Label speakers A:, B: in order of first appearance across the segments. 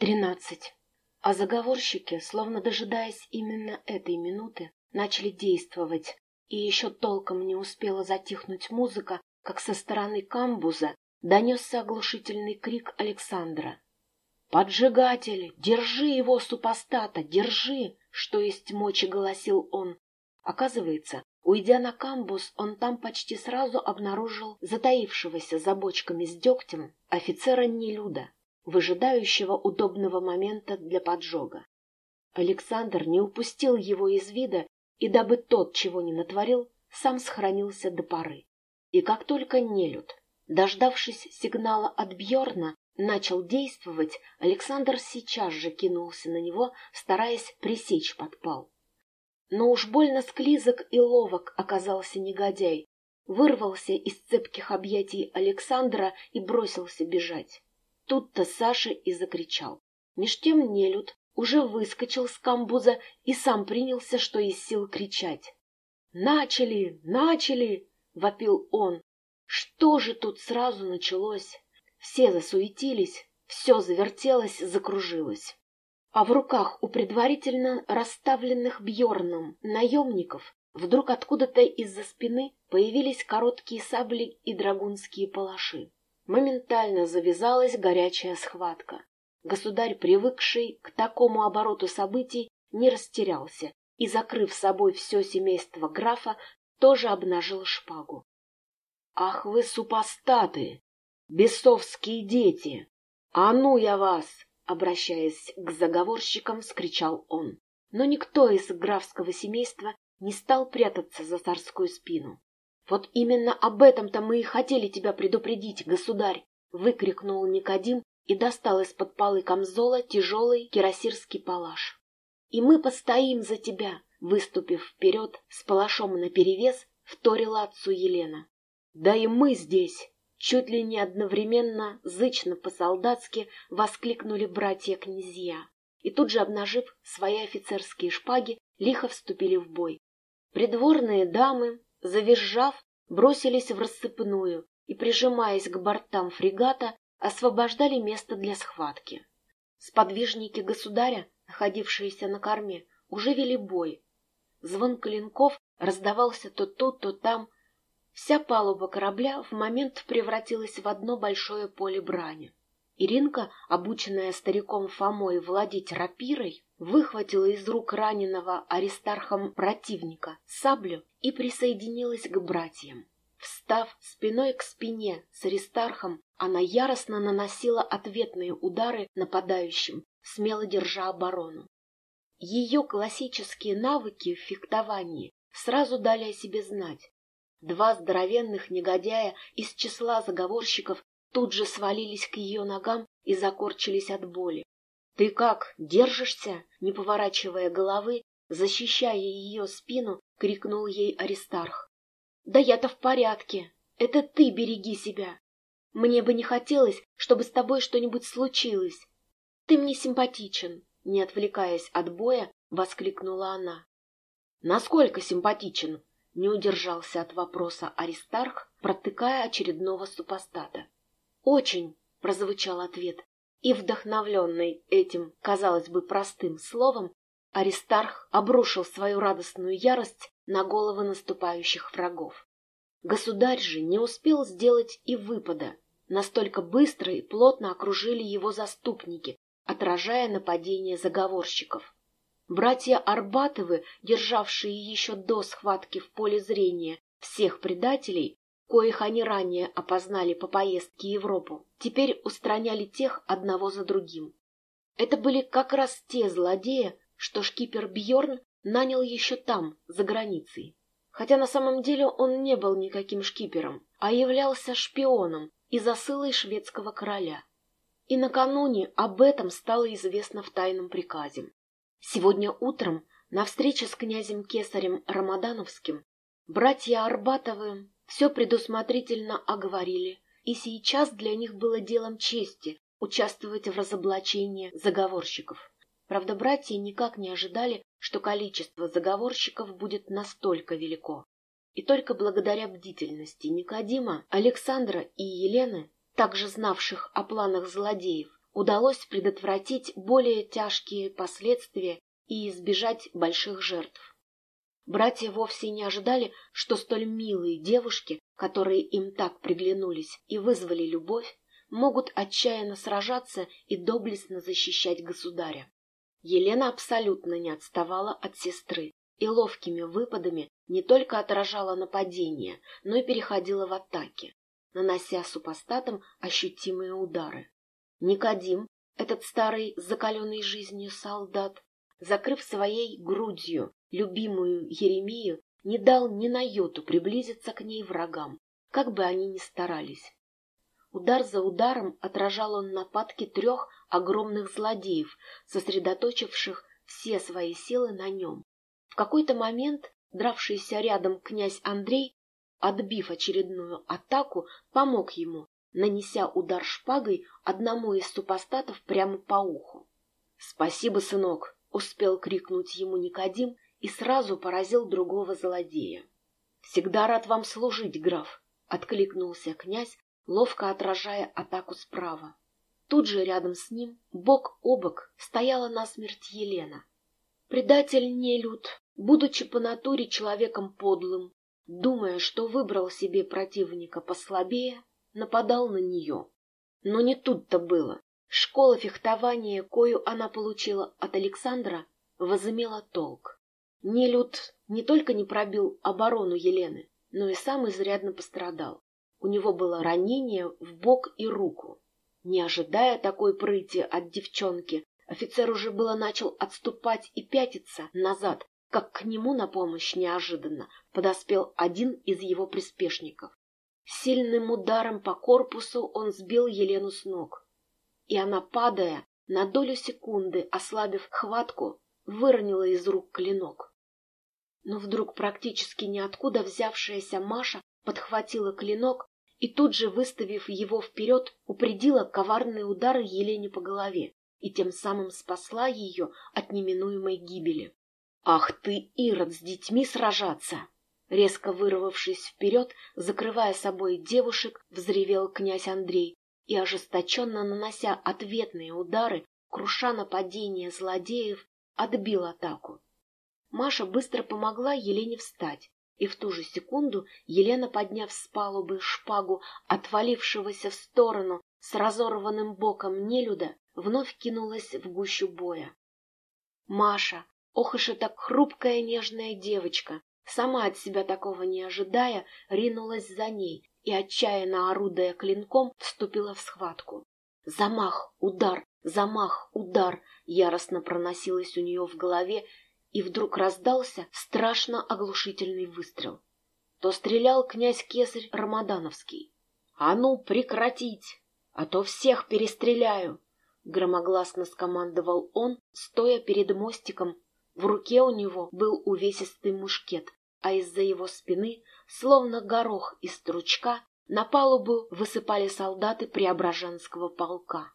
A: Тринадцать. А заговорщики, словно дожидаясь именно этой минуты, начали действовать, и еще толком не успела затихнуть музыка, как со стороны камбуза донесся оглушительный крик Александра. «Поджигатель! Держи его, супостата! Держи!» Что есть мочи, голосил он. Оказывается, уйдя на камбуз, он там почти сразу обнаружил затаившегося за бочками с дегтем офицера Нелюда выжидающего удобного момента для поджога. Александр не упустил его из вида, и дабы тот чего не натворил, сам сохранился до поры. И как только нелюд, дождавшись сигнала от Бьорна, начал действовать, Александр сейчас же кинулся на него, стараясь пресечь подпал. Но уж больно склизок и ловок оказался негодяй, вырвался из цепких объятий Александра и бросился бежать. Тут-то Саша и закричал. Меж тем нелюд уже выскочил с камбуза и сам принялся, что из сил кричать. «Начали! Начали!» — вопил он. Что же тут сразу началось? Все засуетились, все завертелось, закружилось. А в руках у предварительно расставленных Бьорном наемников вдруг откуда-то из-за спины появились короткие сабли и драгунские палаши. Моментально завязалась горячая схватка. Государь, привыкший к такому обороту событий, не растерялся и, закрыв собой все семейство графа, тоже обнажил шпагу. — Ах вы, супостаты! Бесовские дети! А ну я вас! — обращаясь к заговорщикам, скричал он. Но никто из графского семейства не стал прятаться за царскую спину. «Вот именно об этом-то мы и хотели тебя предупредить, государь!» — выкрикнул Никодим и достал из-под полы камзола тяжелый кирасирский палаш. «И мы постоим за тебя!» — выступив вперед с палашом наперевес, вторила отцу Елена. «Да и мы здесь!» Чуть ли не одновременно, зычно по-солдатски, воскликнули братья-князья. И тут же, обнажив свои офицерские шпаги, лихо вступили в бой. Придворные дамы, завизжав, бросились в рассыпную и, прижимаясь к бортам фрегата, освобождали место для схватки. Сподвижники государя, находившиеся на корме, уже вели бой. Звон клинков раздавался то тут, то там. Вся палуба корабля в момент превратилась в одно большое поле брани. Иринка, обученная стариком Фомой владеть рапирой, выхватила из рук раненого аристархом противника саблю и присоединилась к братьям. Встав спиной к спине с аристархом, она яростно наносила ответные удары нападающим, смело держа оборону. Ее классические навыки в фехтовании сразу дали о себе знать. Два здоровенных негодяя из числа заговорщиков тут же свалились к ее ногам и закорчились от боли. «Ты как, держишься?» Не поворачивая головы, защищая ее спину, крикнул ей Аристарх. «Да я-то в порядке. Это ты береги себя. Мне бы не хотелось, чтобы с тобой что-нибудь случилось. Ты мне симпатичен», — не отвлекаясь от боя, воскликнула она. «Насколько симпатичен?» — не удержался от вопроса Аристарх, протыкая очередного супостата. «Очень», — прозвучал ответ, и, вдохновленный этим, казалось бы, простым словом, Аристарх обрушил свою радостную ярость на головы наступающих врагов. Государь же не успел сделать и выпада. Настолько быстро и плотно окружили его заступники, отражая нападение заговорщиков. Братья Арбатовы, державшие еще до схватки в поле зрения всех предателей, коих они ранее опознали по поездке в Европу, теперь устраняли тех одного за другим. Это были как раз те злодеи, что шкипер Бьорн нанял еще там, за границей. Хотя на самом деле он не был никаким шкипером, а являлся шпионом и засылой шведского короля. И накануне об этом стало известно в тайном приказе. Сегодня утром на встрече с князем Кесарем Рамадановским братья Арбатовы все предусмотрительно оговорили, и сейчас для них было делом чести участвовать в разоблачении заговорщиков. Правда, братья никак не ожидали, что количество заговорщиков будет настолько велико. И только благодаря бдительности Никодима, Александра и Елены, также знавших о планах злодеев, удалось предотвратить более тяжкие последствия и избежать больших жертв. Братья вовсе не ожидали, что столь милые девушки, которые им так приглянулись и вызвали любовь, могут отчаянно сражаться и доблестно защищать государя. Елена абсолютно не отставала от сестры и ловкими выпадами не только отражала нападения, но и переходила в атаки, нанося супостатам ощутимые удары. Никодим, этот старый закаленный жизнью солдат, закрыв своей грудью любимую Еремию, не дал ни на йоту приблизиться к ней врагам, как бы они ни старались. Удар за ударом отражал он нападки трех огромных злодеев, сосредоточивших все свои силы на нем. В какой-то момент дравшийся рядом князь Андрей, отбив очередную атаку, помог ему, нанеся удар шпагой одному из супостатов прямо по уху. — Спасибо, сынок! — успел крикнуть ему Никодим и сразу поразил другого злодея. — Всегда рад вам служить, граф! — откликнулся князь, ловко отражая атаку справа. Тут же рядом с ним, бок о бок, стояла насмерть Елена. Предатель Нелюд, будучи по натуре человеком подлым, думая, что выбрал себе противника послабее, нападал на нее. Но не тут-то было. Школа фехтования, кою она получила от Александра, возымела толк. Нелюд не только не пробил оборону Елены, но и сам изрядно пострадал. У него было ранение в бок и руку. Не ожидая такой прыти от девчонки, офицер уже было начал отступать и пятиться назад, как к нему на помощь неожиданно подоспел один из его приспешников. Сильным ударом по корпусу он сбил Елену с ног. И она, падая, на долю секунды, ослабив хватку, выронила из рук клинок. Но вдруг практически ниоткуда взявшаяся Маша подхватила клинок и тут же, выставив его вперед, упредила коварные удары Елене по голове и тем самым спасла ее от неминуемой гибели. «Ах ты, Ирод, с детьми сражаться!» Резко вырвавшись вперед, закрывая собой девушек, взревел князь Андрей и, ожесточенно нанося ответные удары, круша нападение злодеев, отбил атаку. Маша быстро помогла Елене встать, и в ту же секунду Елена, подняв с палубы шпагу отвалившегося в сторону с разорванным боком нелюда, вновь кинулась в гущу боя. Маша, ох уж так хрупкая нежная девочка, сама от себя такого не ожидая, ринулась за ней и, отчаянно орудая клинком, вступила в схватку. Замах, удар, замах, удар яростно проносилось у нее в голове, и вдруг раздался страшно оглушительный выстрел. То стрелял князь Кесарь Рамадановский. — А ну, прекратить, а то всех перестреляю! — громогласно скомандовал он, стоя перед мостиком. В руке у него был увесистый мушкет, а из-за его спины, словно горох из стручка, на палубу высыпали солдаты Преображенского полка.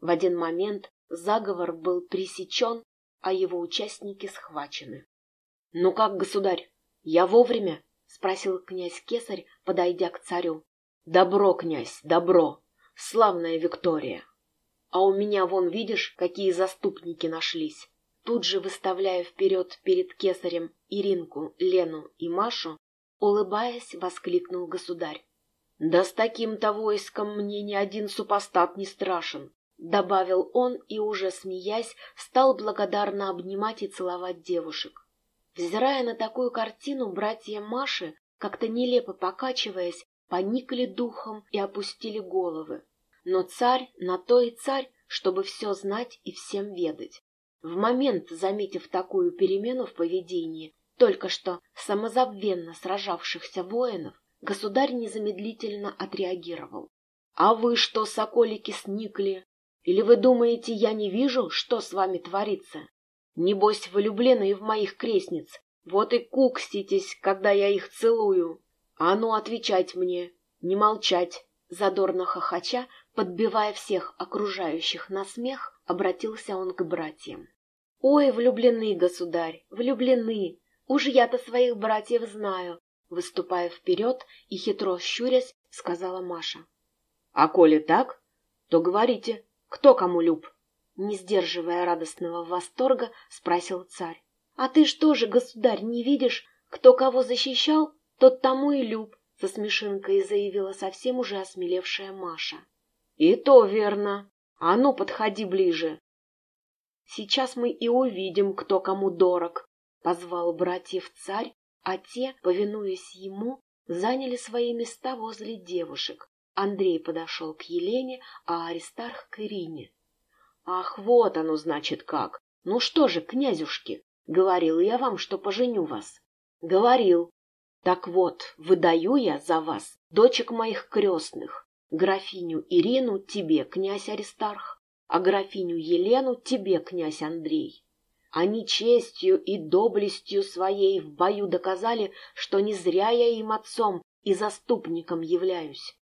A: В один момент заговор был пресечен а его участники схвачены. — Ну как, государь, я вовремя? — спросил князь Кесарь, подойдя к царю. — Добро, князь, добро! Славная Виктория! А у меня, вон, видишь, какие заступники нашлись. Тут же, выставляя вперед перед кесарем Иринку, Лену и Машу, улыбаясь, воскликнул государь. — Да с таким-то войском мне ни один супостат не страшен. — добавил он и, уже смеясь, стал благодарно обнимать и целовать девушек. Взирая на такую картину, братья Маши, как-то нелепо покачиваясь, поникли духом и опустили головы. Но царь на то и царь, чтобы все знать и всем ведать. В момент, заметив такую перемену в поведении, только что самозабвенно сражавшихся воинов, государь незамедлительно отреагировал. — А вы что, соколики, сникли? Или вы думаете, я не вижу, что с вами творится? Небось, влюблены в моих крестниц. Вот и кукситесь, когда я их целую. А ну, отвечать мне, не молчать. Задорно хохоча, подбивая всех окружающих на смех, обратился он к братьям. «Ой, влюблены, государь, влюблены! Уж я-то своих братьев знаю!» Выступая вперед и хитро щурясь, сказала Маша. «А коли так, то говорите, Кто кому люб? Не сдерживая радостного восторга, спросил царь. А ты что же, государь, не видишь, кто кого защищал, тот тому и люб, со смешинкой заявила совсем уже осмелевшая Маша. И то верно. А ну, подходи ближе. Сейчас мы и увидим, кто кому дорог, позвал братьев царь, а те, повинуясь ему, заняли свои места возле девушек. Андрей подошел к Елене, а Аристарх к Ирине. Ах, вот оно, значит, как. Ну что же, князюшки, говорил я вам, что поженю вас. Говорил. Так вот, выдаю я за вас дочек моих крестных, графиню Ирину тебе, князь Аристарх, а графиню Елену тебе, князь Андрей. Они честью и доблестью своей в бою доказали, что не зря я им отцом и заступником являюсь.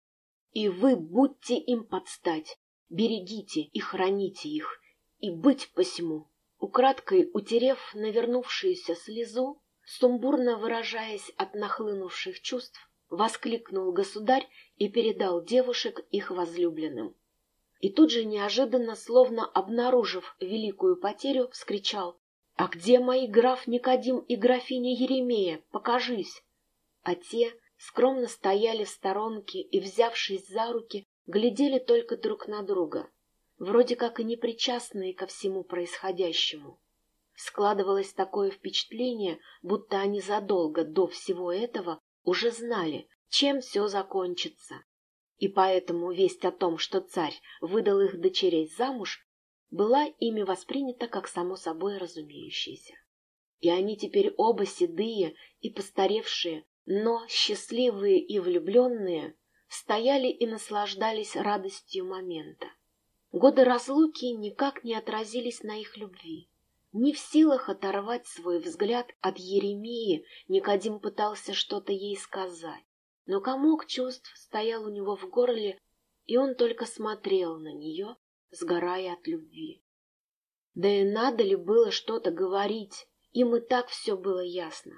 A: И вы будьте им подстать, берегите и храните их, и быть посему. Украдкой утерев навернувшуюся слезу, сумбурно выражаясь от нахлынувших чувств, воскликнул государь и передал девушек их возлюбленным. И тут же неожиданно, словно обнаружив великую потерю, вскричал «А где мои граф Никодим и графиня Еремея? Покажись!» А те скромно стояли в сторонке и, взявшись за руки, глядели только друг на друга, вроде как и непричастные ко всему происходящему. Складывалось такое впечатление, будто они задолго до всего этого уже знали, чем все закончится. И поэтому весть о том, что царь выдал их дочерей замуж, была ими воспринята как само собой разумеющееся. И они теперь оба седые и постаревшие, но счастливые и влюбленные стояли и наслаждались радостью момента. Годы разлуки никак не отразились на их любви. Не в силах оторвать свой взгляд от Еремии, Никодим пытался что-то ей сказать. Но комок чувств стоял у него в горле, и он только смотрел на нее, сгорая от любви. Да и надо ли было что-то говорить, им и так все было ясно.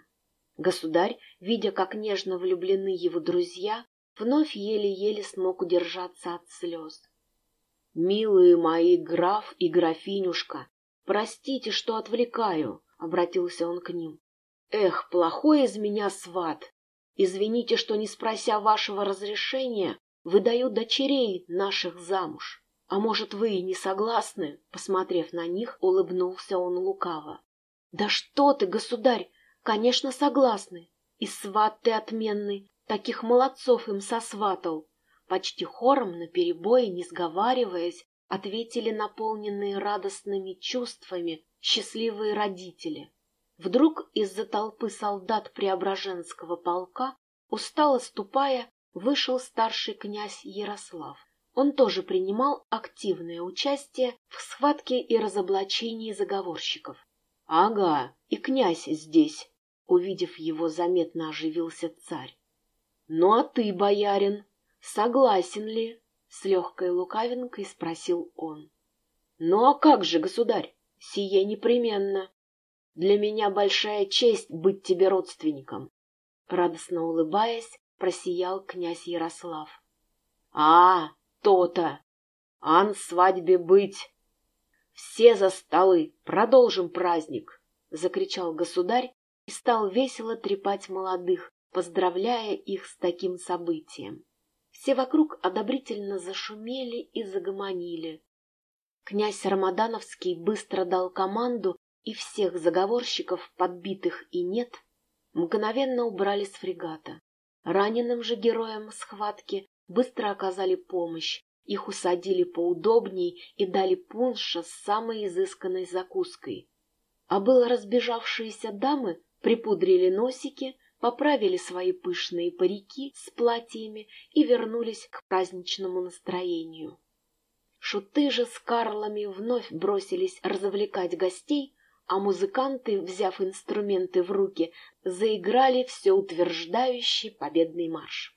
A: Государь, видя, как нежно влюблены его друзья, вновь еле-еле смог удержаться от слез. «Милые мои граф и графинюшка, простите, что отвлекаю», — обратился он к ним. «Эх, плохой из меня сват! Извините, что, не спрося вашего разрешения, выдаю дочерей наших замуж. А может, вы и не согласны?» Посмотрев на них, улыбнулся он лукаво. «Да что ты, государь! Конечно, согласны. И сват ты отменный, Таких молодцов им сосватал. Почти хором, наперебой, не сговариваясь, ответили наполненные радостными чувствами счастливые родители. Вдруг из-за толпы солдат Преображенского полка, устало ступая, вышел старший князь Ярослав. Он тоже принимал активное участие в схватке и разоблачении заговорщиков. — Ага, и князь здесь! — увидев его, заметно оживился царь. «Ну а ты, боярин, согласен ли?» — с легкой лукавинкой спросил он. «Ну а как же, государь, сие непременно. Для меня большая честь быть тебе родственником». Радостно улыбаясь, просиял князь Ярослав. «А, то-то! Ан свадьбе быть! Все за столы, продолжим праздник!» — закричал государь и стал весело трепать молодых, поздравляя их с таким событием. Все вокруг одобрительно зашумели и загомонили. Князь Рамадановский быстро дал команду, и всех заговорщиков, подбитых и нет, мгновенно убрали с фрегата. Раненым же героям схватки быстро оказали помощь, их усадили поудобней и дали пунша с самой изысканной закуской. А было разбежавшиеся дамы припудрили носики, поправили свои пышные парики с платьями и вернулись к праздничному настроению. Шуты же с Карлами вновь бросились развлекать гостей, а музыканты, взяв инструменты в руки, заиграли все утверждающий победный марш.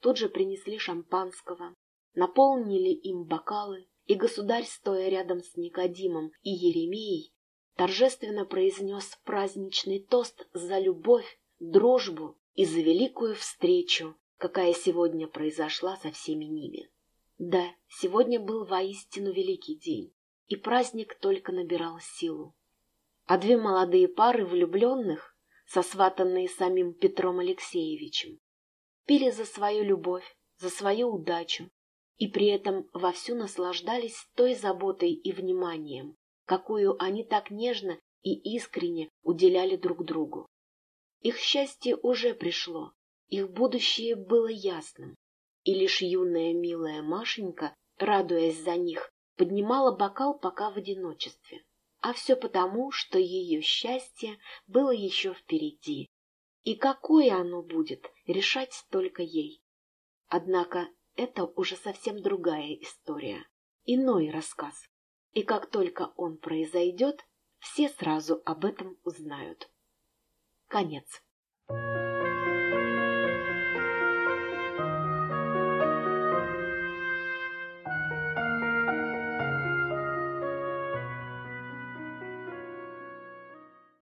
A: Тут же принесли шампанского, наполнили им бокалы, и государь, стоя рядом с Никодимом и Еремеей, торжественно произнес праздничный тост за любовь, дружбу и за великую встречу, какая сегодня произошла со всеми ними. Да, сегодня был воистину великий день, и праздник только набирал силу. А две молодые пары влюбленных, сосватанные самим Петром Алексеевичем, пили за свою любовь, за свою удачу, и при этом вовсю наслаждались той заботой и вниманием, какую они так нежно и искренне уделяли друг другу. Их счастье уже пришло, их будущее было ясным, и лишь юная милая Машенька, радуясь за них, поднимала бокал пока в одиночестве. А все потому, что ее счастье было еще впереди. И какое оно будет, решать только ей. Однако это уже совсем другая история, иной рассказ. И как только он произойдет, все сразу об этом узнают. Конец.